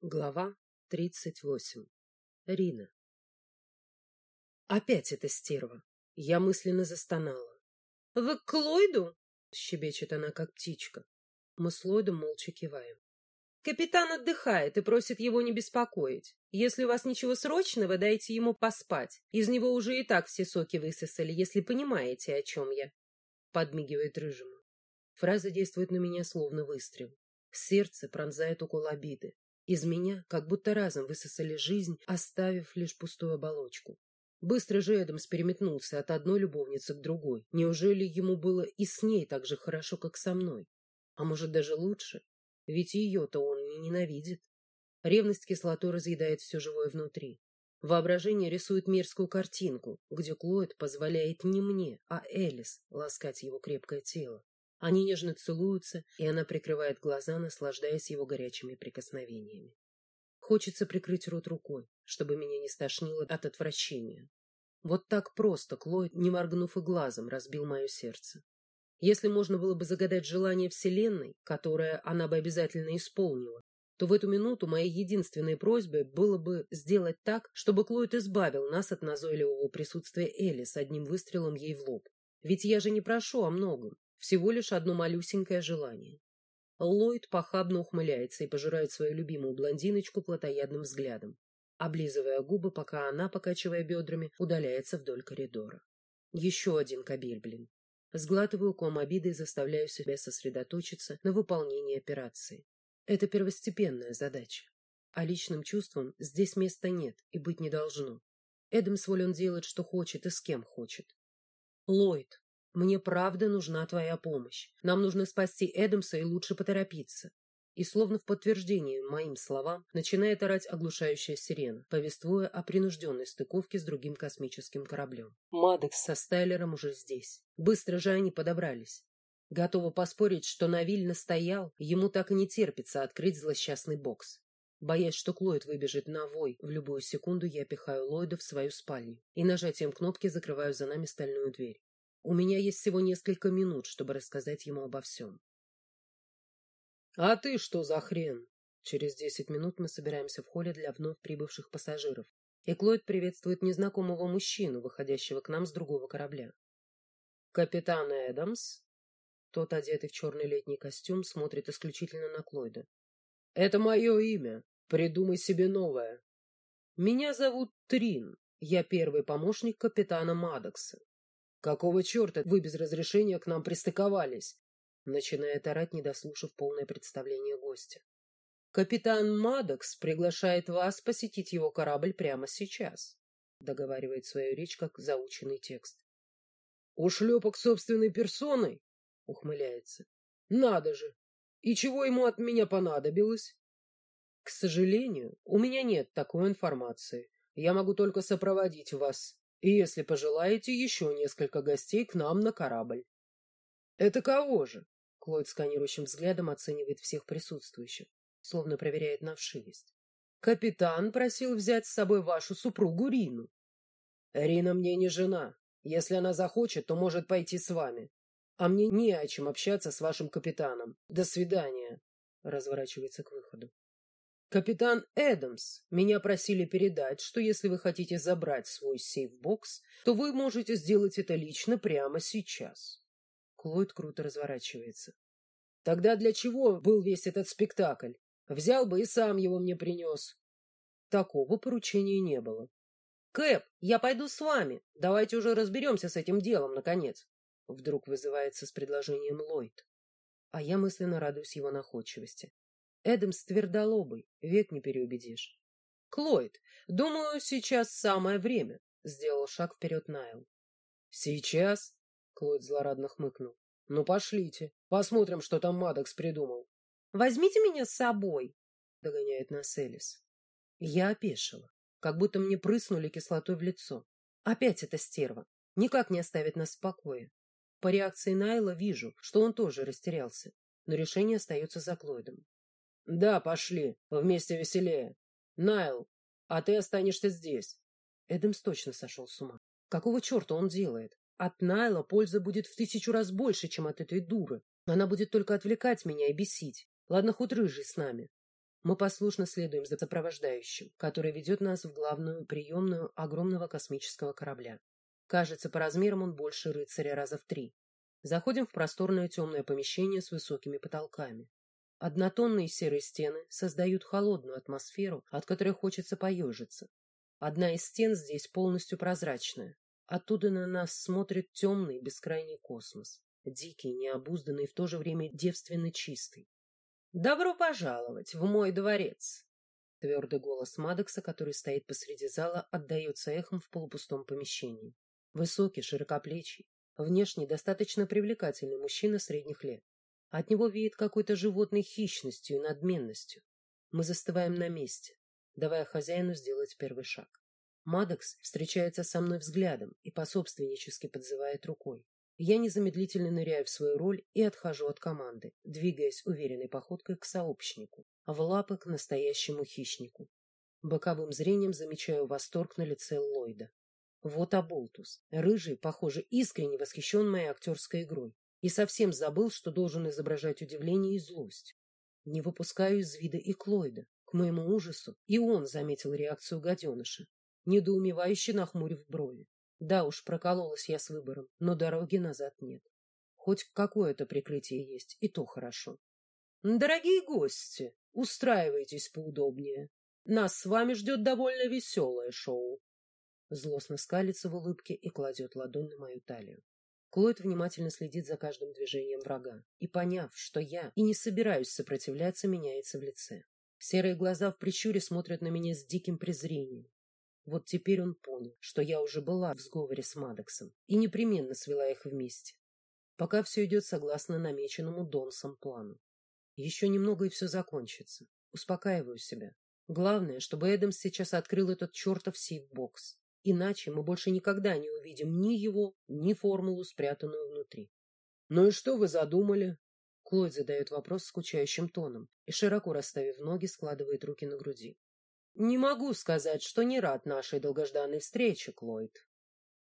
Глава тридцать восемь. Рина. Опять эта стерва. Я мысленно застонала. — Вы к Клойду? — щебечет она, как птичка. Мы с Ллойдом молча киваем. — Капитан отдыхает и просит его не беспокоить. Если у вас ничего срочного, дайте ему поспать. Из него уже и так все соки высосали, если понимаете, о чем я. Подмигивает рыжему. Фраза действует на меня словно выстрел. Сердце пронзает укол обиды. Из меня как будто разом высосали жизнь, оставив лишь пустую оболочку. Быстро же Эдамс переметнулся от одной любовницы к другой. Неужели ему было и с ней так же хорошо, как со мной? А может, даже лучше? Ведь ее-то он не ненавидит. Ревность кислотой разъедает все живое внутри. Воображение рисует мерзкую картинку, где Клод позволяет не мне, а Элис ласкать его крепкое тело. Они нежно целуются, и она прикрывает глаза, наслаждаясь его горячими прикосновениями. Хочется прикрыть рот рукой, чтобы меня не стошнило от отвращения. Вот так просто Клойд, не моргнув и глазом, разбил мое сердце. Если можно было бы загадать желание Вселенной, которое она бы обязательно исполнила, то в эту минуту моей единственной просьбой было бы сделать так, чтобы Клойд избавил нас от назойливого присутствия Элли с одним выстрелом ей в лоб. Ведь я же не прошу о многом. Всего лишь одно малюсенькое желание. Ллойд похабно ухмыляется и пожирает свою любимую блондиночку плотоядным взглядом, облизывая губы, пока она, покачивая бедрами, удаляется вдоль коридора. Еще один кабель, блин. Сглатываю ком обиды и заставляю себя сосредоточиться на выполнении операции. Это первостепенная задача. А личным чувствам здесь места нет и быть не должно. Эдамс волен делать, что хочет и с кем хочет. Ллойд, мне правда нужна твоя помощь. Нам нужно спасти Эдамса и лучше поторопиться. И словно в подтверждение моим словам начинает орать оглушающая сирена, повествуя о принужденной стыковке с другим космическим кораблем. Мадекс со Стайлером уже здесь. Быстро же они подобрались. Готова поспорить, что Навиль настоял, ему так и не терпится открыть злосчастный бокс. Боясь, что Клойд выбежит на вой, в любую секунду я пихаю Ллойда в свою спальню и нажатием кнопки закрываю за нами стальную дверь. У меня есть всего несколько минут, чтобы рассказать ему обо всем. — А ты что за хрен? Через десять минут мы собираемся в холле для вновь прибывших пассажиров, и Клойд приветствует незнакомого мужчину, выходящего к нам с другого корабля. — Капитан Эдамс? Тот, одетый в черный летний костюм, смотрит исключительно на Клойда. — Это мое имя. Придумай себе новое. — Меня зовут Трин. Я первый помощник капитана Мадокса. «Какого черта вы без разрешения к нам пристыковались?» Начинает орать, не дослушав полное представление гостя. «Капитан Мадокс приглашает вас посетить его корабль прямо сейчас», договаривает свою речь как заученный текст. «Ушлепок собственной персоной?» ухмыляется. «Надо же! И чего ему от меня понадобилось?» «К сожалению, у меня нет такой информации. Я могу только сопроводить вас и, если пожелаете, еще несколько гостей к нам на корабль. — Это кого же? — Клод сканирующим взглядом оценивает всех присутствующих, словно проверяет на вшивость. — Капитан просил взять с собой вашу супругу Рину. — Рина мне не жена. Если она захочет, то может пойти с вами. А мне не о чем общаться с вашим капитаном. До свидания. Разворачивается к выходу. «Капитан Эдамс, меня просили передать, что если вы хотите забрать свой сейфбокс, то вы можете сделать это лично прямо сейчас». Клойд круто разворачивается. «Тогда для чего был весь этот спектакль? Взял бы и сам его мне принес». Такого поручения не было. «Кэп, я пойду с вами. Давайте уже разберемся с этим делом, наконец». Вдруг вызывается с предложением Ллойд. А я мысленно радуюсь его находчивости. Эдамс твердолобый, век не переубедишь. — Клойд, думаю, сейчас самое время, — сделал шаг вперед Найл. — Сейчас? — Клойд злорадно хмыкнул. — Ну, пошлите, посмотрим, что там Мадокс придумал. — Возьмите меня с собой, — догоняет нас Элис. Я опешила, как будто мне прыснули кислотой в лицо. Опять эта стерва. Никак не оставит нас в покое. По реакции Найла вижу, что он тоже растерялся, но решение остается за Клойдом. Да, пошли. Вместе веселее. Найл, а ты останешься здесь. Эдемс точно сошел с ума. Какого черта он делает? От Найла пользы будет в тысячу раз больше, чем от этой дуры. Она будет только отвлекать меня и бесить. Ладно, хоть рыжий с нами. Мы послушно следуем за сопровождающим, который ведет нас в главную приемную огромного космического корабля. Кажется, по размерам он больше рыцаря раза в три. Заходим в просторное темное помещение с высокими потолками. Однотонные серые стены создают холодную атмосферу, от которой хочется поежиться. Одна из стен здесь полностью прозрачная. Оттуда на нас смотрит темный бескрайний космос. Дикий, необузданный и в то же время девственно чистый. «Добро пожаловать в мой дворец!» Твердый голос Мадокса, который стоит посреди зала, отдается эхом в полупустом помещении. Высокий, широкоплечий, внешне достаточно привлекательный мужчина средних лет. От него веет какой-то животной хищностью и надменностью. Мы застываем на месте, давая хозяину сделать первый шаг. Мадокс встречается со мной взглядом и пособственнически подзывает рукой. Я незамедлительно ныряю в свою роль и отхожу от команды, двигаясь уверенной походкой к сообщнику, в лапы к настоящему хищнику. Боковым зрением замечаю восторг на лице Ллойда. Вот Аболтус, рыжий, похоже, искренне восхищен моей актерской игрой и совсем забыл, что должен изображать удивление и злость. Не выпускаю из вида и Клойда. К моему ужасу и он заметил реакцию гаденыша, недоумевающе нахмурив брови. Да уж, прокололась я с выбором, но дороги назад нет. Хоть какое-то прикрытие есть, и то хорошо. Дорогие гости, устраивайтесь поудобнее. Нас с вами ждет довольно веселое шоу. Злостно скалится в улыбке и кладет ладонь на мою талию. Клод внимательно следит за каждым движением врага и, поняв, что я и не собираюсь сопротивляться, меняется в лице. Серые глаза в прищуре смотрят на меня с диким презрением. Вот теперь он понял, что я уже была в сговоре с Мадоксом и непременно свела их вместе. Пока все идет согласно намеченному Донсом плану. Еще немного и все закончится. Успокаиваю себя. Главное, чтобы Эдамс сейчас открыл этот чертов сейфбокс. Иначе мы больше никогда не увидим ни его, ни формулу, спрятанную внутри. «Ну и что вы задумали?» Клод задает вопрос скучающим тоном и, широко расставив ноги, складывает руки на груди. Не могу сказать, что не рад нашей долгожданной встрече, Клойд.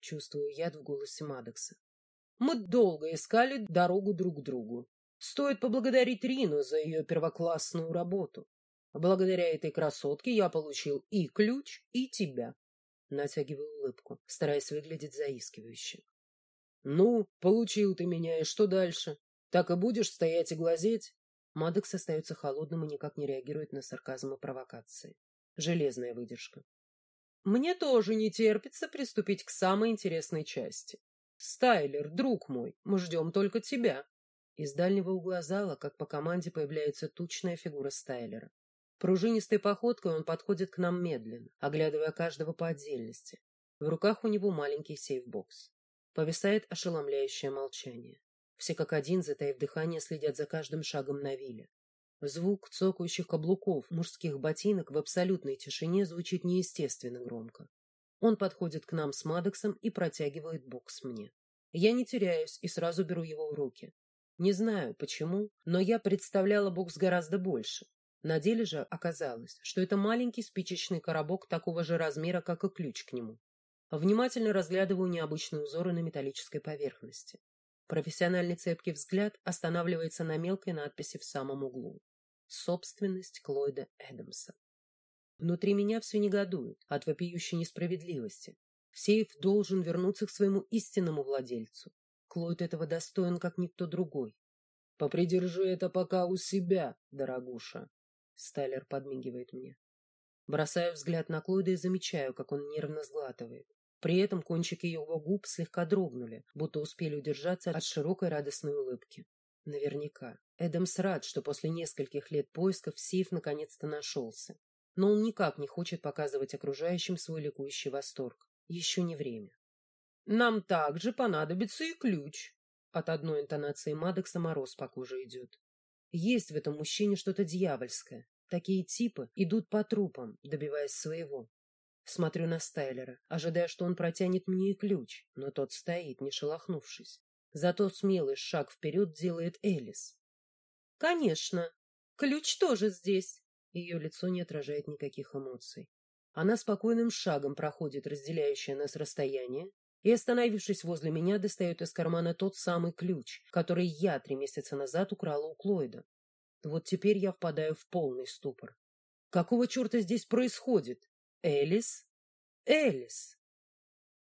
Чувствую яд в голосе Мадокса. Мы долго искали дорогу друг к другу. Стоит поблагодарить Рину за ее первоклассную работу. Благодаря этой красотке я получил и ключ, и тебя. Натягиваю улыбку, стараясь выглядеть заискивающе. Ну, получил ты меня, и что дальше? Так и будешь стоять и глазеть? Мадокс остается холодным и никак не реагирует на сарказм и провокации. Железная выдержка. Мне тоже не терпится приступить к самой интересной части. Стайлер, друг мой, мы ждем только тебя. Из дальнего угла зала, как по команде, появляется тучная фигура Стайлера. Пружинистой походкой он подходит к нам медленно, оглядывая каждого по отдельности. В руках у него маленький сейфбокс. Повисает ошеломляющее молчание. Все как один, затаив дыхание, следят за каждым шагом на вилле. Звук цокающих каблуков мужских ботинок в абсолютной тишине звучит неестественно громко. Он подходит к нам с Мадоксом и протягивает бокс мне. Я не теряюсь и сразу беру его в руки. Не знаю, почему, но я представляла бокс гораздо больше. На деле же оказалось, что это маленький спичечный коробок такого же размера, как и ключ к нему. Внимательно разглядываю необычные узоры на металлической поверхности. Профессиональный цепкий взгляд останавливается на мелкой надписи в самом углу. Собственность Клойда Эдамса. Внутри меня все негодует от вопиющей несправедливости. Сейф должен вернуться к своему истинному владельцу. Клойд этого достоин, как никто другой. «Попридержи это пока у себя, дорогуша», — Стайлер подмигивает мне. Бросаю взгляд на Клойда и замечаю, как он нервно сглатывает. При этом кончики его губ слегка дрогнули, будто успели удержаться от широкой радостной улыбки. Наверняка. Эдамс рад, что после нескольких лет поисков сейф наконец-то нашелся. Но он никак не хочет показывать окружающим свой ликующий восторг. Еще не время. «Нам также понадобится и ключ». От одной интонации Мадокса мороз по коже идет. Есть в этом мужчине что-то дьявольское. Такие типы идут по трупам, добиваясь своего. Смотрю на Стайлера, ожидая, что он протянет мне и ключ, но тот стоит, не шелохнувшись. Зато смелый шаг вперед делает Элис. «Конечно. Ключ тоже здесь». Ее лицо не отражает никаких эмоций. Она спокойным шагом проходит разделяющее нас расстояние и, остановившись возле меня, достает из кармана тот самый ключ, который я три месяца назад украла у Клойда. Вот теперь я впадаю в полный ступор. Какого черта здесь происходит? Элис? Элис!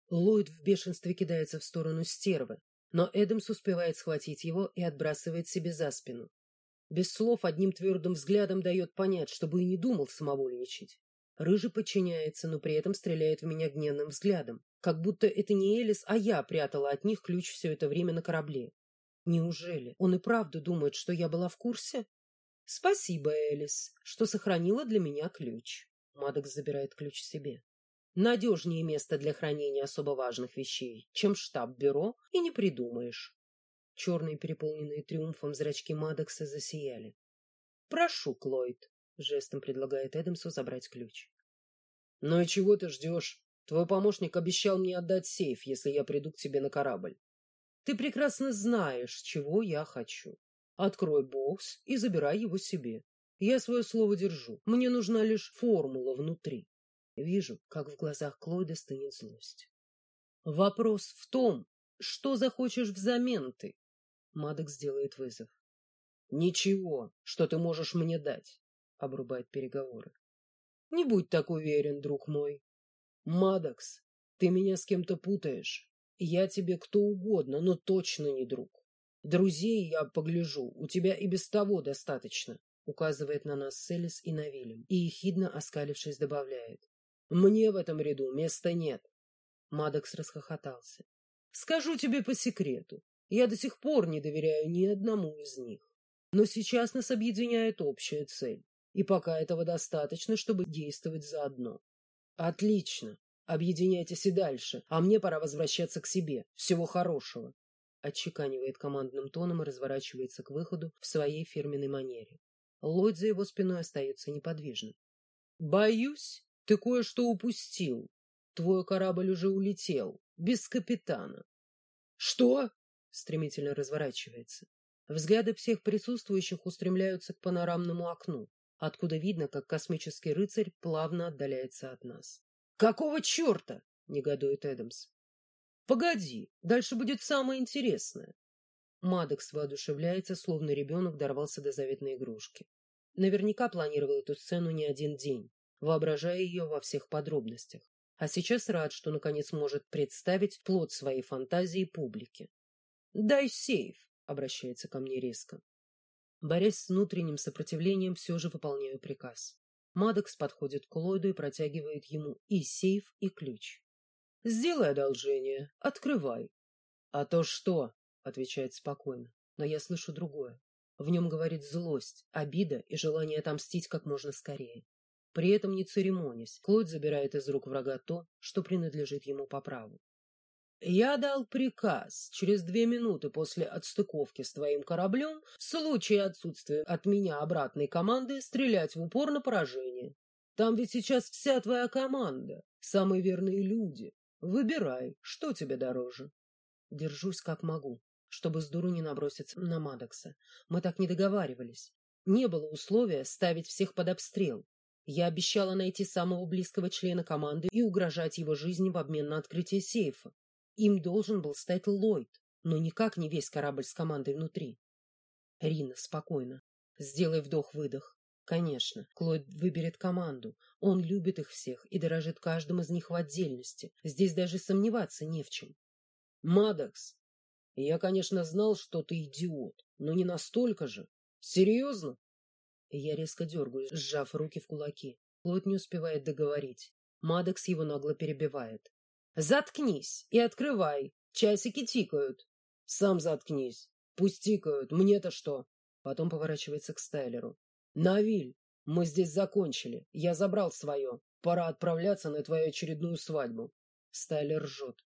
Ллойд в бешенстве кидается в сторону стервы, но Эдамс успевает схватить его и отбрасывает себе за спину. Без слов одним твердым взглядом дает понять, чтобы и не думал самовольничать. Рыжий подчиняется, но при этом стреляет в меня гневным взглядом, как будто это не Элис, а я прятала от них ключ все это время на корабле. Неужели он и правда думает, что я была в курсе? Спасибо, Элис, что сохранила для меня ключ. Мадокс забирает ключ себе. Надежнее место для хранения особо важных вещей, чем штаб-бюро, и не придумаешь. Черные, переполненные триумфом зрачки Мадокса засияли. «Прошу, Клойд», — жестом предлагает Эдамсу забрать ключ. «Ну и чего ты ждешь? Твой помощник обещал мне отдать сейф, если я приду к тебе на корабль. Ты прекрасно знаешь, чего я хочу. Открой бокс и забирай его себе. Я свое слово держу. Мне нужна лишь формула внутри. Вижу, как в глазах Клойда стынет злость. Вопрос в том, что захочешь взамен ты? Мадокс делает вызов. Ничего, что ты можешь мне дать, обрубает переговоры. Не будь так уверен, друг мой. Мадокс, ты меня с кем-то путаешь. Я тебе кто угодно, но точно не друг. Друзей я погляжу, у тебя и без того достаточно, указывает на нас с Элис и Навилем, и ехидно оскалившись добавляет. Мне в этом ряду места нет. Мадокс расхохотался. Скажу тебе по секрету, я до сих пор не доверяю ни одному из них. Но сейчас нас объединяет общая цель, и пока этого достаточно, чтобы действовать заодно. Отлично. Объединяйтесь и дальше, а мне пора возвращаться к себе. Всего хорошего. Отчеканивает командным тоном и разворачивается к выходу в своей фирменной манере. Ллойд за его спиной остается неподвижным. Боюсь, ты кое-что упустил. Твой корабль уже улетел, без капитана. Что? Стремительно разворачивается. Взгляды всех присутствующих устремляются к панорамному окну, откуда видно, как космический рыцарь плавно отдаляется от нас. «Какого черта?» — негодует Эдамс. «Погоди, дальше будет самое интересное». Мадокс воодушевляется, словно ребенок дорвался до заветной игрушки. Наверняка планировал эту сцену не один день воображая ее во всех подробностях. А сейчас рад, что наконец может представить плод своей фантазии публике. «Дай сейф», — обращается ко мне резко. Борясь с внутренним сопротивлением, все же выполняю приказ. Мадокс подходит к Ллойду и протягивает ему и сейф, и ключ. «Сделай одолжение. Открывай». «А то что?» — отвечает спокойно. Но я слышу другое. В нем говорит злость, обида и желание отомстить как можно скорее. При этом не церемонясь, Клод забирает из рук врага то, что принадлежит ему по праву. «Я дал приказ через две минуты после отстыковки с твоим кораблем в случае отсутствия от меня обратной команды стрелять в упор на поражение. Там ведь сейчас вся твоя команда, самые верные люди. Выбирай, что тебе дороже». Держусь как могу, чтобы с дуру не наброситься на Мадокса. Мы так не договаривались. Не было условия ставить всех под обстрел. Я обещала найти самого близкого члена команды и угрожать его жизни в обмен на открытие сейфа. Им должен был стать Ллойд, но никак не весь корабль с командой внутри. Рина, спокойно. Сделай вдох-выдох. Конечно, Клод выберет команду. Он любит их всех и дорожит каждым из них в отдельности. Здесь даже сомневаться не в чем. Мадокс, я, конечно, знал, что ты идиот, но не настолько же. Серьезно? Я резко дергаю, сжав руки в кулаки. Клод не успевает договорить. Мадокс его нагло перебивает. «Заткнись и открывай! Часики тикают!» «Сам заткнись! Пусть тикают! Мне-то что?» Потом поворачивается к Стайлеру. «Навиль, мы здесь закончили. Я забрал свое. Пора отправляться на твою очередную свадьбу». Стайлер ржет.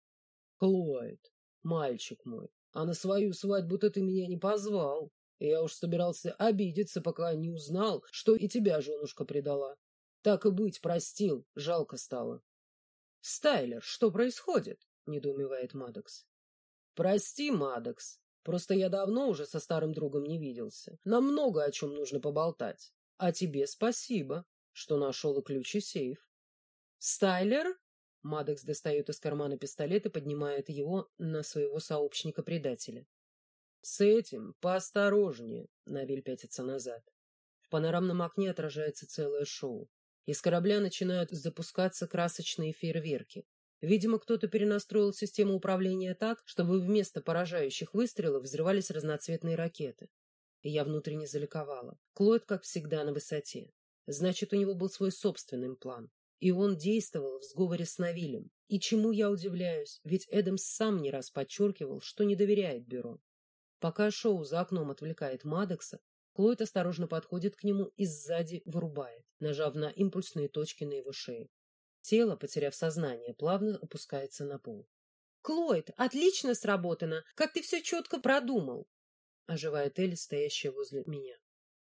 «Клойд, мальчик мой, а на свою свадьбу-то ты меня не позвал. Я уж собирался обидеться, пока не узнал, что и тебя женушка предала. Так и быть, простил, жалко стало. — Стайлер, что происходит? — недоумевает Мадокс. — Прости, Мадокс, просто я давно уже со старым другом не виделся. Нам много о чем нужно поболтать. А тебе спасибо, что нашел и ключ и сейф. — Стайлер? Мадокс достает из кармана пистолет и поднимает его на своего сообщника-предателя. С этим поосторожнее, Навиль пятится назад. В панорамном окне отражается целое шоу. Из корабля начинают запускаться красочные фейерверки. Видимо, кто-то перенастроил систему управления так, чтобы вместо поражающих выстрелов взрывались разноцветные ракеты. И я внутренне заликовала. Клод, как всегда, на высоте. Значит, у него был свой собственный план. И он действовал в сговоре с Навилем. И чему я удивляюсь, ведь Эдамс сам не раз подчеркивал, что не доверяет бюро. Пока шоу за окном отвлекает Мадокса, Клойд осторожно подходит к нему и сзади вырубает, нажав на импульсные точки на его шее. Тело, потеряв сознание, плавно опускается на пол. «Клойд, отлично сработано! Как ты все четко продумал!» Оживает Элли, стоящая возле меня.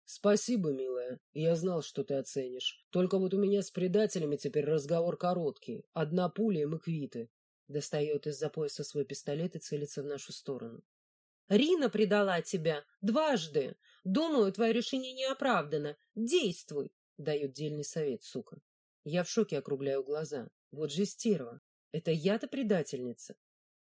«Спасибо, милая. Я знал, что ты оценишь. Только вот у меня с предателями теперь разговор короткий. Одна пуля, и мы квиты». Достает из-за пояса свой пистолет и целится в нашу сторону. «Рина предала тебя. Дважды. Думаю, твое решение не оправдано. Действуй!» Дает дельный совет, сука. Я в шоке округляю глаза. Вот же стерва. Это я-то предательница.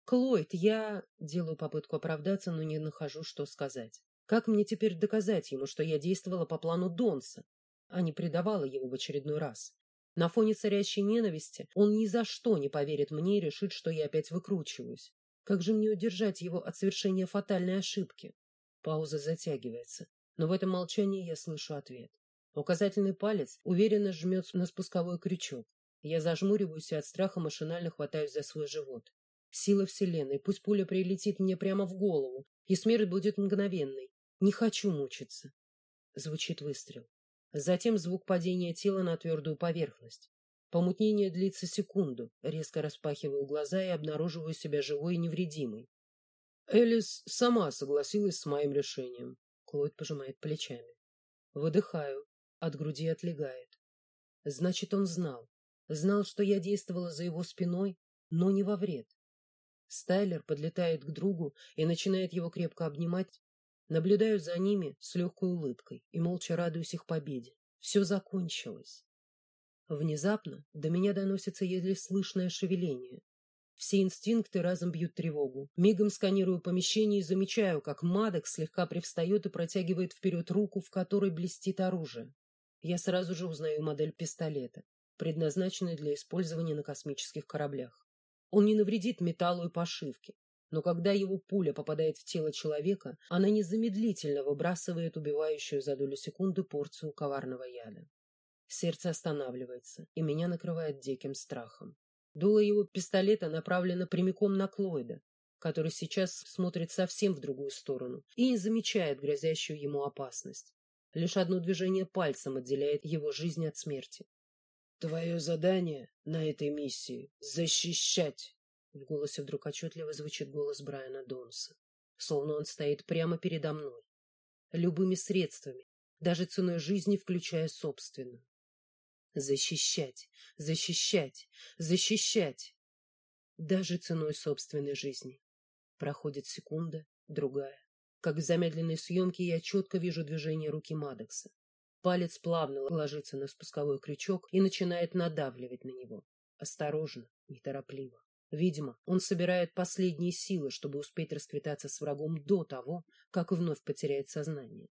Клойд, я... Делаю попытку оправдаться, но не нахожу, что сказать. Как мне теперь доказать ему, что я действовала по плану Донса, а не предавала его в очередной раз? На фоне царящей ненависти он ни за что не поверит мне и решит, что я опять выкручиваюсь. Как же мне удержать его от совершения фатальной ошибки? Пауза затягивается, но в этом молчании я слышу ответ. Указательный палец уверенно жмет на спусковой крючок. Я зажмуриваюсь и от страха машинально хватаюсь за свой живот. Сила Вселенной, пусть пуля прилетит мне прямо в голову, и смерть будет мгновенной. Не хочу мучиться. Звучит выстрел. Затем звук падения тела на твердую поверхность. Помутнение длится секунду. Резко распахиваю глаза и обнаруживаю себя живой и невредимой. Элис сама согласилась с моим решением. Клод пожимает плечами. Выдыхаю. От груди отлегает. Значит, он знал. Знал, что я действовала за его спиной, но не во вред. Стайлер подлетает к другу и начинает его крепко обнимать, Наблюдаю за ними с легкой улыбкой и молча радуюсь их победе. Все закончилось. Внезапно до меня доносится еле слышное шевеление. Все инстинкты разом бьют тревогу. Мигом сканирую помещение и замечаю, как Мадок слегка привстает и протягивает вперед руку, в которой блестит оружие. Я сразу же узнаю модель пистолета, предназначенную для использования на космических кораблях. Он не навредит металлу и пошивке, но когда его пуля попадает в тело человека, она незамедлительно выбрасывает убивающую за долю секунды порцию коварного яда. Сердце останавливается, и меня накрывает диким страхом. Дуло его пистолета направлено прямиком на Клойда, который сейчас смотрит совсем в другую сторону и не замечает грозящую ему опасность. Лишь одно движение пальцем отделяет его жизнь от смерти. «Твое задание на этой миссии — защищать!» В голосе вдруг отчетливо звучит голос Брайана Донса, словно он стоит прямо передо мной. Любыми средствами, даже ценой жизни, включая собственную. Защищать, защищать, защищать. Даже ценой собственной жизни. Проходит секунда, другая. Как в замедленной съемке я четко вижу движение руки Мадокса. Палец плавно ложится на спусковой крючок и начинает надавливать на него. Осторожно, неторопливо. Видимо, он собирает последние силы, чтобы успеть расквитаться с врагом до того, как вновь потеряет сознание.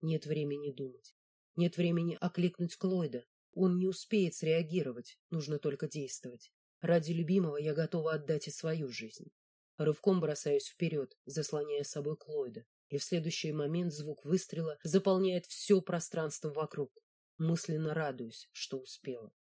Нет времени думать. Нет времени окликнуть Клойда. Он не успеет среагировать, нужно только действовать. Ради любимого я готова отдать и свою жизнь. Рывком бросаюсь вперед, заслоняя собой Клойда, и в следующий момент звук выстрела заполняет все пространство вокруг. Мысленно радуюсь, что успела.